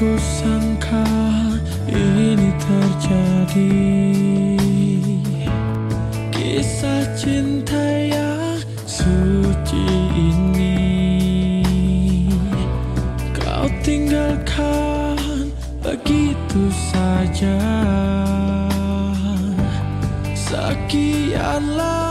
kusangka ini terjadi. Kisah cinta yang suci ini Kau tinggalkan begitu saja. Sekianlah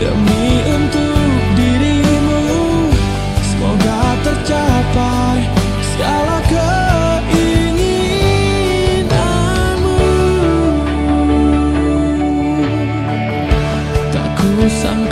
demi untuk dirimu semoga tercapai segala keinginanmu. Tak kusangka